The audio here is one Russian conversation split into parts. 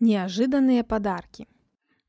Неожиданные подарки.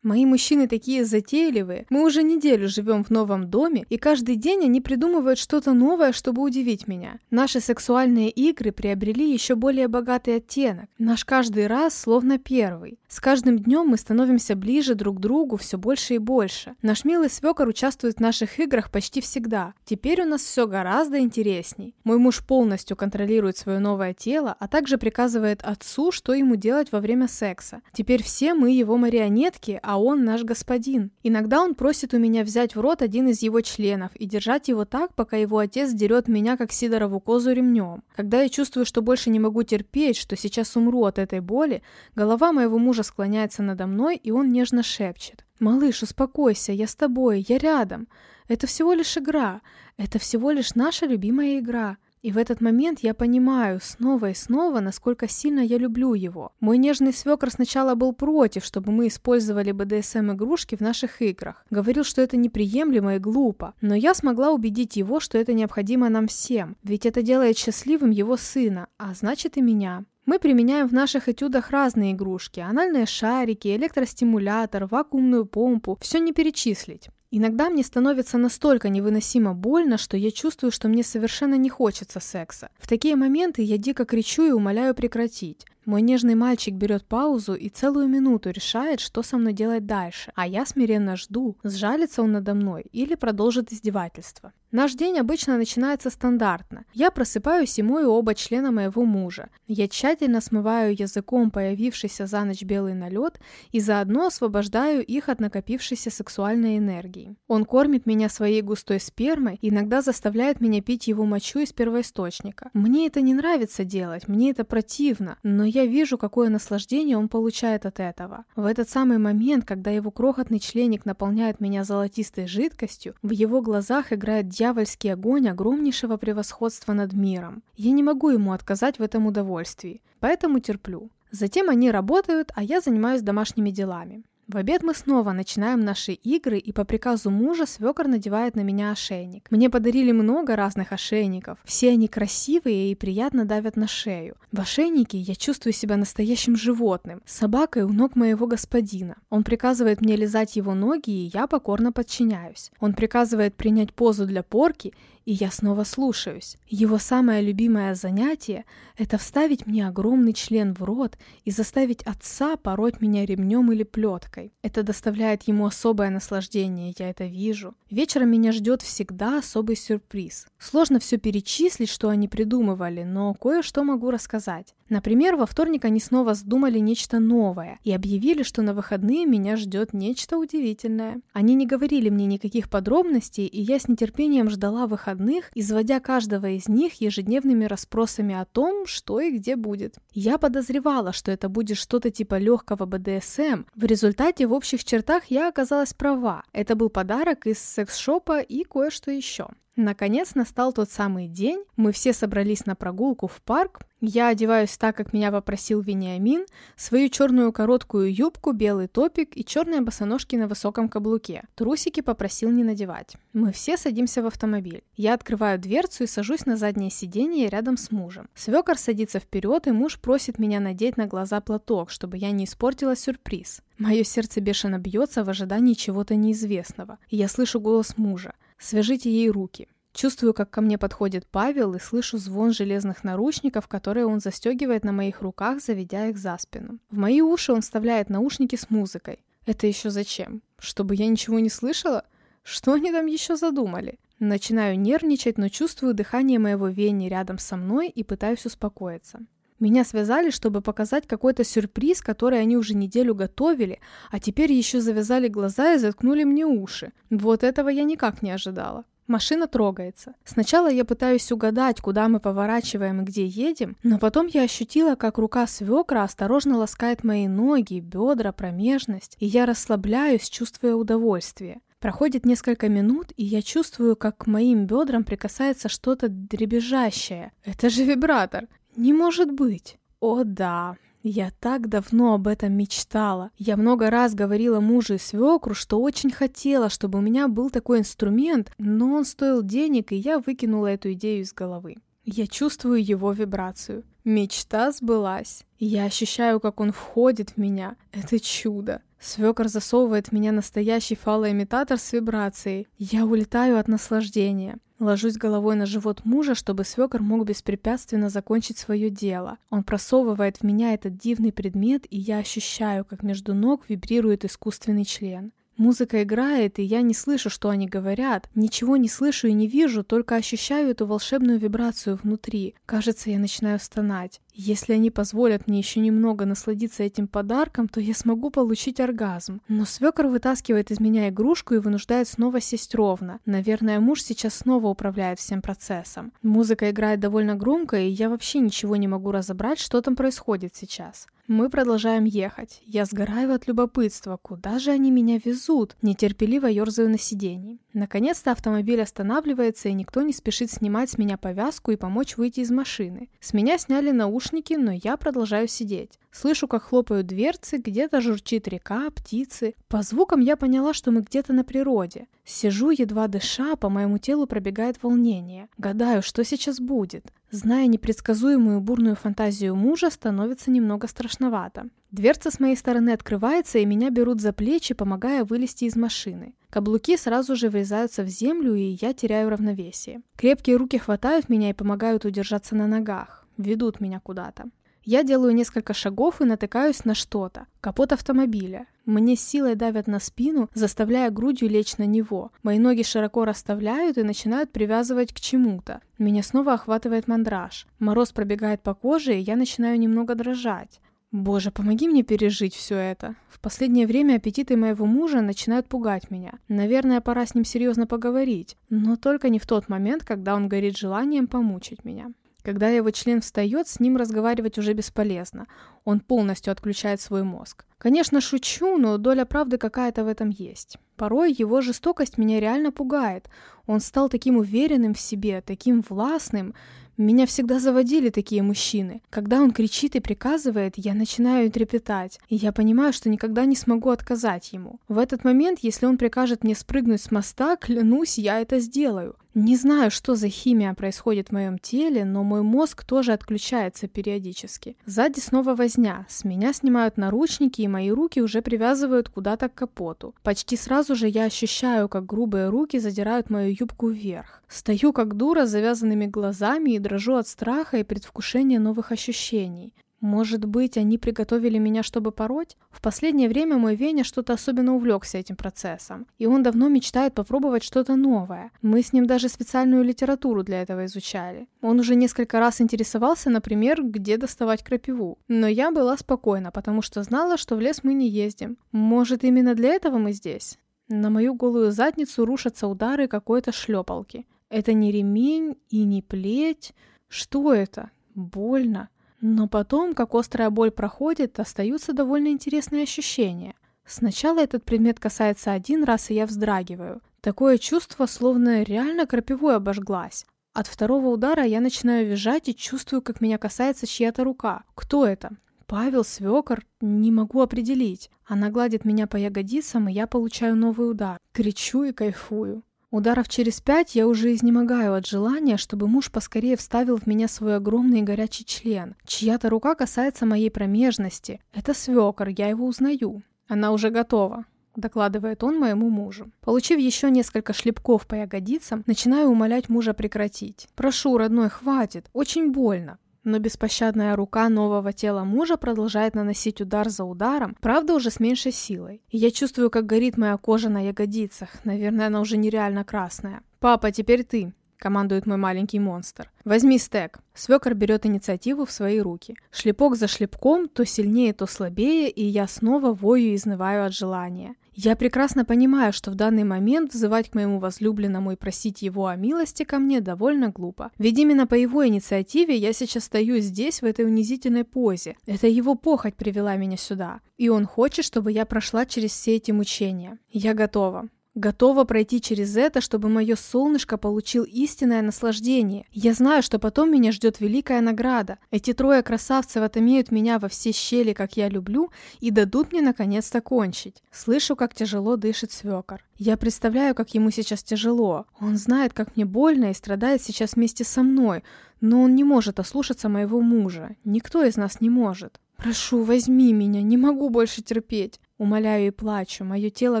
Мои мужчины такие затейливые. Мы уже неделю живем в новом доме, и каждый день они придумывают что-то новое, чтобы удивить меня. Наши сексуальные игры приобрели еще более богатый оттенок. Наш каждый раз словно первый. С каждым днем мы становимся ближе друг к другу все больше и больше. Наш милый свекор участвует в наших играх почти всегда. Теперь у нас все гораздо интересней. Мой муж полностью контролирует свое новое тело, а также приказывает отцу, что ему делать во время секса. Теперь все мы его марионетки, а он наш господин. Иногда он просит у меня взять в рот один из его членов и держать его так, пока его отец дерет меня, как Сидорову козу ремнем. Когда я чувствую, что больше не могу терпеть, что сейчас умру от этой боли, голова моего мужа склоняется надо мной, и он нежно шепчет. «Малыш, успокойся, я с тобой, я рядом. Это всего лишь игра. Это всего лишь наша любимая игра. И в этот момент я понимаю снова и снова, насколько сильно я люблю его. Мой нежный свекр сначала был против, чтобы мы использовали БДСМ-игрушки в наших играх. Говорил, что это неприемлемо и глупо. Но я смогла убедить его, что это необходимо нам всем. Ведь это делает счастливым его сына, а значит и меня. Мы применяем в наших этюдах разные игрушки. Анальные шарики, электростимулятор, вакуумную помпу. Все не перечислить. Иногда мне становится настолько невыносимо больно, что я чувствую, что мне совершенно не хочется секса. В такие моменты я дико кричу и умоляю прекратить. Мой нежный мальчик берет паузу и целую минуту решает, что со мной делать дальше, а я смиренно жду, сжалится он надо мной или продолжит издевательство. Наш день обычно начинается стандартно. Я просыпаюсь и мою оба члена моего мужа. Я тщательно смываю языком появившийся за ночь белый налет и заодно освобождаю их от накопившейся сексуальной энергии. Он кормит меня своей густой спермой и иногда заставляет меня пить его мочу из первоисточника. Мне это не нравится делать, мне это противно, но я вижу, какое наслаждение он получает от этого. В этот самый момент, когда его крохотный членик наполняет меня золотистой жидкостью, в его глазах играет дьявольский огонь огромнейшего превосходства над миром. Я не могу ему отказать в этом удовольствии, поэтому терплю. Затем они работают, а я занимаюсь домашними делами. В обед мы снова начинаем наши игры, и по приказу мужа свекор надевает на меня ошейник. Мне подарили много разных ошейников. Все они красивые и приятно давят на шею. В ошейнике я чувствую себя настоящим животным, собакой у ног моего господина. Он приказывает мне лизать его ноги, и я покорно подчиняюсь. Он приказывает принять позу для порки, и я снова слушаюсь. Его самое любимое занятие – это вставить мне огромный член в рот и заставить отца пороть меня ремнем или плеткой. Это доставляет ему особое наслаждение, я это вижу. Вечером меня ждет всегда особый сюрприз. Сложно все перечислить, что они придумывали, но кое-что могу рассказать. Например, во вторник они снова сдумали нечто новое и объявили, что на выходные меня ждет нечто удивительное. Они не говорили мне никаких подробностей, и я с нетерпением ждала выходных, изводя каждого из них ежедневными расспросами о том, что и где будет. Я подозревала, что это будет что-то типа легкого БДСМ. В результате в общих чертах я оказалась права. Это был подарок из секс-шопа и кое-что еще. Наконец настал тот самый день, мы все собрались на прогулку в парк, я одеваюсь так, как меня попросил Вениамин, свою черную короткую юбку, белый топик и черные босоножки на высоком каблуке. Трусики попросил не надевать. Мы все садимся в автомобиль. Я открываю дверцу и сажусь на заднее сиденье рядом с мужем. Свекор садится вперед, и муж просит меня надеть на глаза платок, чтобы я не испортила сюрприз. Мое сердце бешено бьется в ожидании чего-то неизвестного, и я слышу голос мужа. Свяжите ей руки. Чувствую, как ко мне подходит Павел и слышу звон железных наручников, которые он застегивает на моих руках, заведя их за спину. В мои уши он вставляет наушники с музыкой. Это еще зачем? Чтобы я ничего не слышала? Что они там еще задумали? Начинаю нервничать, но чувствую дыхание моего Вени рядом со мной и пытаюсь успокоиться. Меня связали, чтобы показать какой-то сюрприз, который они уже неделю готовили, а теперь еще завязали глаза и заткнули мне уши. Вот этого я никак не ожидала. Машина трогается. Сначала я пытаюсь угадать, куда мы поворачиваем и где едем, но потом я ощутила, как рука свекра осторожно ласкает мои ноги, бедра, промежность, и я расслабляюсь, чувствуя удовольствие. Проходит несколько минут, и я чувствую, как к моим бедрам прикасается что-то дребезжащее. Это же вибратор. Не может быть. О да, я так давно об этом мечтала. Я много раз говорила мужу и свекру, что очень хотела, чтобы у меня был такой инструмент, но он стоил денег, и я выкинула эту идею из головы. Я чувствую его вибрацию. Мечта сбылась. Я ощущаю, как он входит в меня. Это чудо. Свекор засовывает в меня настоящий фалоимитатор с вибрацией. Я улетаю от наслаждения. Ложусь головой на живот мужа, чтобы свекор мог беспрепятственно закончить свое дело. Он просовывает в меня этот дивный предмет, и я ощущаю, как между ног вибрирует искусственный член. Музыка играет, и я не слышу, что они говорят. Ничего не слышу и не вижу, только ощущаю эту волшебную вибрацию внутри. Кажется, я начинаю стонать. Если они позволят мне еще немного насладиться этим подарком, то я смогу получить оргазм. Но свекор вытаскивает из меня игрушку и вынуждает снова сесть ровно. Наверное, муж сейчас снова управляет всем процессом. Музыка играет довольно громко, и я вообще ничего не могу разобрать, что там происходит сейчас. Мы продолжаем ехать. Я сгораю от любопытства. Куда же они меня везут? Нетерпеливо ерзаю на сиденье. Наконец-то автомобиль останавливается, и никто не спешит снимать с меня повязку и помочь выйти из машины. С меня сняли наушники, но я продолжаю сидеть. Слышу, как хлопают дверцы, где-то журчит река, птицы. По звукам я поняла, что мы где-то на природе. Сижу, едва дыша, по моему телу пробегает волнение. Гадаю, что сейчас будет. Зная непредсказуемую бурную фантазию мужа, становится немного страшновато. Дверца с моей стороны открывается, и меня берут за плечи, помогая вылезти из машины. Каблуки сразу же врезаются в землю, и я теряю равновесие. Крепкие руки хватают меня и помогают удержаться на ногах. Ведут меня куда-то. Я делаю несколько шагов и натыкаюсь на что-то. Капот автомобиля. Мне силой давят на спину, заставляя грудью лечь на него. Мои ноги широко расставляют и начинают привязывать к чему-то. Меня снова охватывает мандраж. Мороз пробегает по коже, и я начинаю немного дрожать. Боже, помоги мне пережить все это. В последнее время аппетиты моего мужа начинают пугать меня. Наверное, пора с ним серьезно поговорить, но только не в тот момент, когда он горит желанием помучить меня. Когда его член встает, с ним разговаривать уже бесполезно. Он полностью отключает свой мозг. Конечно, шучу, но доля правды какая-то в этом есть. Порой его жестокость меня реально пугает. Он стал таким уверенным в себе, таким властным. Меня всегда заводили такие мужчины. Когда он кричит и приказывает, я начинаю трепетать, и я понимаю, что никогда не смогу отказать ему. В этот момент, если он прикажет мне спрыгнуть с моста, клянусь, я это сделаю. Не знаю, что за химия происходит в моем теле, но мой мозг тоже отключается периодически. Сзади снова возня. С меня снимают наручники, и мои руки уже привязывают куда-то к капоту. Почти сразу же я ощущаю, как грубые руки задирают мою юбку вверх. Стою как дура с завязанными глазами и дрожу от страха и предвкушения новых ощущений. Может быть, они приготовили меня, чтобы пороть? В последнее время мой Веня что-то особенно увлекся этим процессом, и он давно мечтает попробовать что-то новое. Мы с ним даже специальную литературу для этого изучали. Он уже несколько раз интересовался, например, где доставать крапиву. Но я была спокойна, потому что знала, что в лес мы не ездим. Может, именно для этого мы здесь? На мою голую задницу рушатся удары какой-то шлепалки. Это не ремень и не плеть. Что это? Больно. Но потом, как острая боль проходит, остаются довольно интересные ощущения. Сначала этот предмет касается один раз, и я вздрагиваю. Такое чувство, словно реально крапивой обожглась. От второго удара я начинаю визжать и чувствую, как меня касается чья-то рука. Кто это? Павел, свекор? Не могу определить. Она гладит меня по ягодицам, и я получаю новый удар. Кричу и кайфую. Ударов через пять я уже изнемогаю от желания, чтобы муж поскорее вставил в меня свой огромный горячий член. Чья-то рука касается моей промежности. Это свекор, я его узнаю. Она уже готова докладывает он моему мужу. Получив еще несколько шлепков по ягодицам, начинаю умолять мужа прекратить. «Прошу, родной, хватит, очень больно». Но беспощадная рука нового тела мужа продолжает наносить удар за ударом, правда уже с меньшей силой. И я чувствую, как горит моя кожа на ягодицах. Наверное, она уже нереально красная. «Папа, теперь ты!» — командует мой маленький монстр. «Возьми стек». Свекор берет инициативу в свои руки. Шлепок за шлепком, то сильнее, то слабее, и я снова вою и изнываю от желания. Я прекрасно понимаю, что в данный момент взывать к моему возлюбленному и просить его о милости ко мне довольно глупо. Ведь именно по его инициативе я сейчас стою здесь, в этой унизительной позе. Это его похоть привела меня сюда. И он хочет, чтобы я прошла через все эти мучения. Я готова. Готова пройти через это, чтобы мое солнышко получил истинное наслаждение. Я знаю, что потом меня ждет великая награда. Эти трое красавцев отымеют меня во все щели, как я люблю, и дадут мне наконец-то кончить. Слышу, как тяжело дышит свекор. Я представляю, как ему сейчас тяжело. Он знает, как мне больно и страдает сейчас вместе со мной, но он не может ослушаться моего мужа. Никто из нас не может. Прошу, возьми меня, не могу больше терпеть. Умоляю и плачу. Мое тело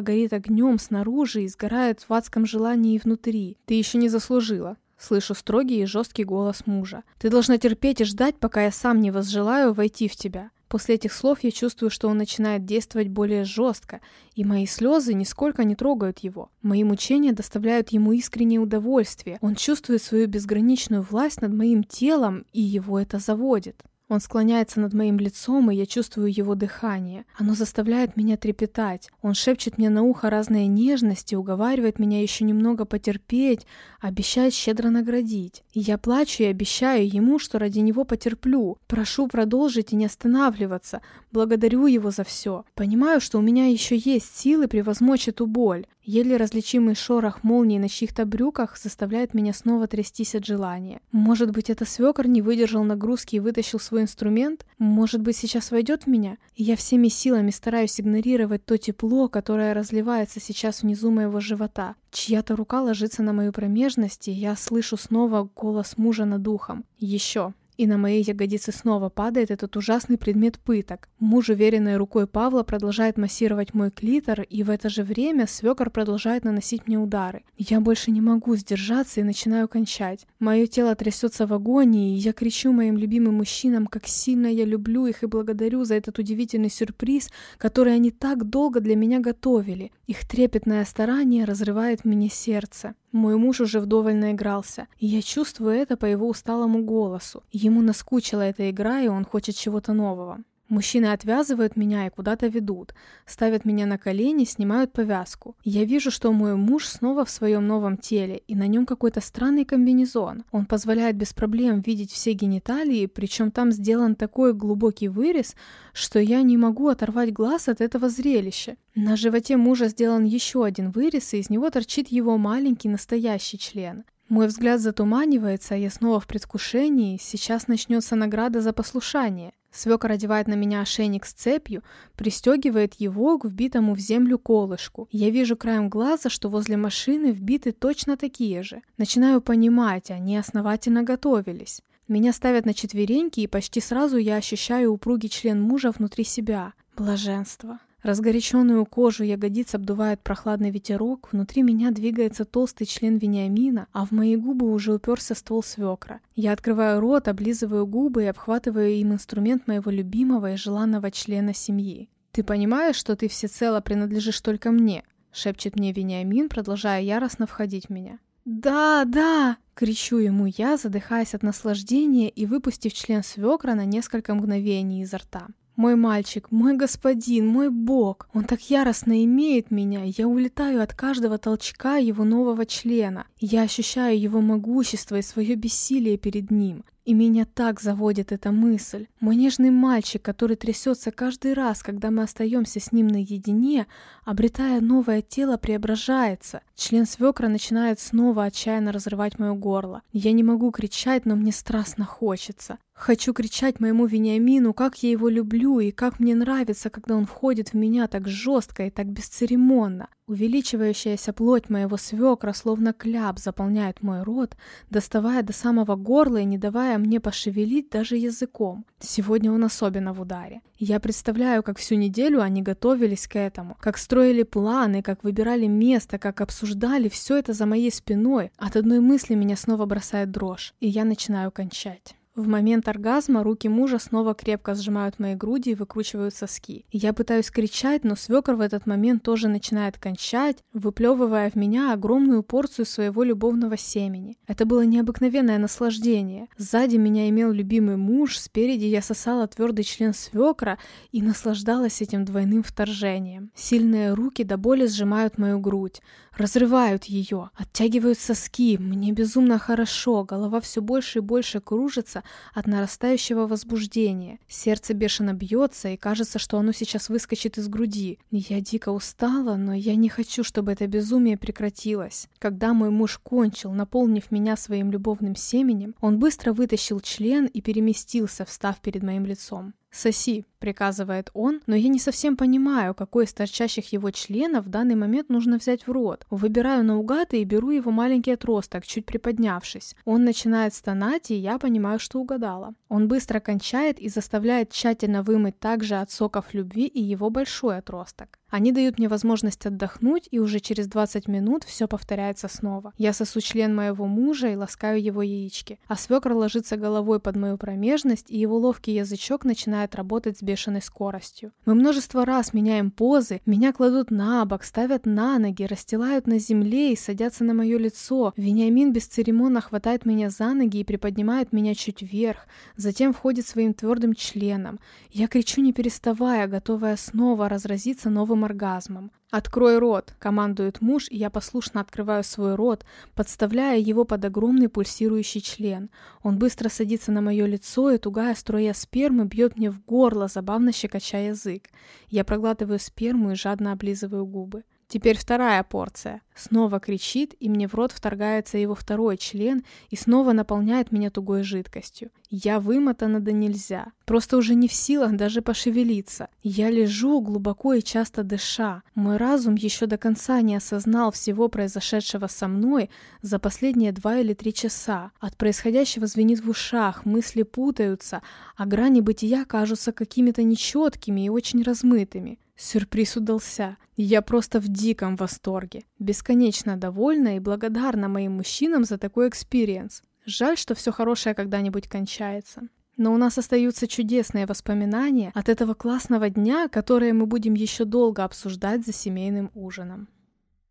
горит огнем снаружи и сгорает в адском желании и внутри. Ты еще не заслужила. Слышу строгий и жесткий голос мужа. Ты должна терпеть и ждать, пока я сам не возжелаю войти в тебя. После этих слов я чувствую, что он начинает действовать более жестко, и мои слезы нисколько не трогают его. Мои мучения доставляют ему искреннее удовольствие. Он чувствует свою безграничную власть над моим телом, и его это заводит. Он склоняется над моим лицом, и я чувствую его дыхание. Оно заставляет меня трепетать. Он шепчет мне на ухо разные нежности, уговаривает меня еще немного потерпеть, обещает щедро наградить. И я плачу и обещаю ему, что ради него потерплю. Прошу продолжить и не останавливаться. Благодарю его за все. Понимаю, что у меня еще есть силы превозмочь эту боль. Еле различимый шорох молнии на чьих-то брюках заставляет меня снова трястись от желания. Может быть, это свекор не выдержал нагрузки и вытащил свой инструмент? Может быть, сейчас войдет в меня? Я всеми силами стараюсь игнорировать то тепло, которое разливается сейчас внизу моего живота. Чья-то рука ложится на мою промежность, и я слышу снова голос мужа над духом. Еще. И на мои ягодицы снова падает этот ужасный предмет пыток. Муж, уверенной рукой Павла, продолжает массировать мой клитор, и в это же время свекор продолжает наносить мне удары. Я больше не могу сдержаться и начинаю кончать. Мое тело трясется в агонии, и я кричу моим любимым мужчинам, как сильно я люблю их и благодарю за этот удивительный сюрприз, который они так долго для меня готовили. Их трепетное старание разрывает мне сердце. Мой муж уже вдоволь наигрался, и я чувствую это по его усталому голосу. Ему наскучила эта игра, и он хочет чего-то нового. Мужчины отвязывают меня и куда-то ведут, ставят меня на колени, снимают повязку. Я вижу, что мой муж снова в своем новом теле, и на нем какой-то странный комбинезон. Он позволяет без проблем видеть все гениталии, причем там сделан такой глубокий вырез, что я не могу оторвать глаз от этого зрелища. На животе мужа сделан еще один вырез, и из него торчит его маленький настоящий член. Мой взгляд затуманивается, а я снова в предвкушении. Сейчас начнется награда за послушание. Свекор одевает на меня ошейник с цепью, пристегивает его к вбитому в землю колышку. Я вижу краем глаза, что возле машины вбиты точно такие же. Начинаю понимать, они основательно готовились. Меня ставят на четвереньки, и почти сразу я ощущаю упругий член мужа внутри себя. Блаженство. Разгоряченную кожу ягодиц обдувает прохладный ветерок, внутри меня двигается толстый член Вениамина, а в мои губы уже уперся ствол свекра. Я открываю рот, облизываю губы и обхватываю им инструмент моего любимого и желанного члена семьи. «Ты понимаешь, что ты всецело принадлежишь только мне?» — шепчет мне Вениамин, продолжая яростно входить в меня. «Да, да!» — кричу ему я, задыхаясь от наслаждения и выпустив член свекра на несколько мгновений изо рта. Мой мальчик, мой господин, мой бог. Он так яростно имеет меня. Я улетаю от каждого толчка его нового члена. Я ощущаю его могущество и свое бессилие перед ним. И меня так заводит эта мысль. Мой нежный мальчик, который трясется каждый раз, когда мы остаемся с ним наедине, обретая новое тело, преображается. Член свекра начинает снова отчаянно разрывать мое горло. Я не могу кричать, но мне страстно хочется. Хочу кричать моему Вениамину, как я его люблю и как мне нравится, когда он входит в меня так жестко и так бесцеремонно. Увеличивающаяся плоть моего свекра, словно кляп, заполняет мой рот, доставая до самого горла и не давая мне пошевелить даже языком. Сегодня он особенно в ударе. Я представляю, как всю неделю они готовились к этому, как строили планы, как выбирали место, как обсуждали все это за моей спиной. От одной мысли меня снова бросает дрожь, и я начинаю кончать. В момент оргазма руки мужа снова крепко сжимают мои груди и выкручивают соски. Я пытаюсь кричать, но свекор в этот момент тоже начинает кончать, выплевывая в меня огромную порцию своего любовного семени. Это было необыкновенное наслаждение. Сзади меня имел любимый муж, спереди я сосала твердый член свекра и наслаждалась этим двойным вторжением. Сильные руки до боли сжимают мою грудь, разрывают ее, оттягивают соски. Мне безумно хорошо, голова все больше и больше кружится, от нарастающего возбуждения. Сердце бешено бьется, и кажется, что оно сейчас выскочит из груди. Я дико устала, но я не хочу, чтобы это безумие прекратилось. Когда мой муж кончил, наполнив меня своим любовным семенем, он быстро вытащил член и переместился, встав перед моим лицом. «Соси», — приказывает он, но я не совсем понимаю, какой из торчащих его членов в данный момент нужно взять в рот. Выбираю наугад и беру его маленький отросток, чуть приподнявшись. Он начинает стонать, и я понимаю, что угадала. Он быстро кончает и заставляет тщательно вымыть также от соков любви и его большой отросток. Они дают мне возможность отдохнуть, и уже через 20 минут все повторяется снова. Я сосу член моего мужа и ласкаю его яички, а свекр ложится головой под мою промежность, и его ловкий язычок начинает работать с бешеной скоростью. Мы множество раз меняем позы, меня кладут на бок, ставят на ноги, расстилают на земле и садятся на мое лицо. Вениамин бесцеремонно хватает меня за ноги и приподнимает меня чуть вверх, затем входит своим твердым членом. Я кричу не переставая, готовая снова разразиться новым новым оргазмом. «Открой рот!» — командует муж, и я послушно открываю свой рот, подставляя его под огромный пульсирующий член. Он быстро садится на мое лицо, и тугая струя спермы бьет мне в горло, забавно щекоча язык. Я проглатываю сперму и жадно облизываю губы. Теперь вторая порция. Снова кричит, и мне в рот вторгается его второй член и снова наполняет меня тугой жидкостью. Я вымотана донельзя. Просто уже не в силах даже пошевелиться. Я лежу, глубоко и часто дыша. Мой разум еще до конца не осознал всего произошедшего со мной за последние два или три часа. От происходящего звенит в ушах, мысли путаются, а грани бытия кажутся какими-то нечеткими и очень размытыми. Сюрприз удался. Я просто в диком восторге. Бесконечно довольна и благодарна моим мужчинам за такой experience. Жаль, что все хорошее когда-нибудь кончается. Но у нас остаются чудесные воспоминания от этого классного дня, которые мы будем еще долго обсуждать за семейным ужином.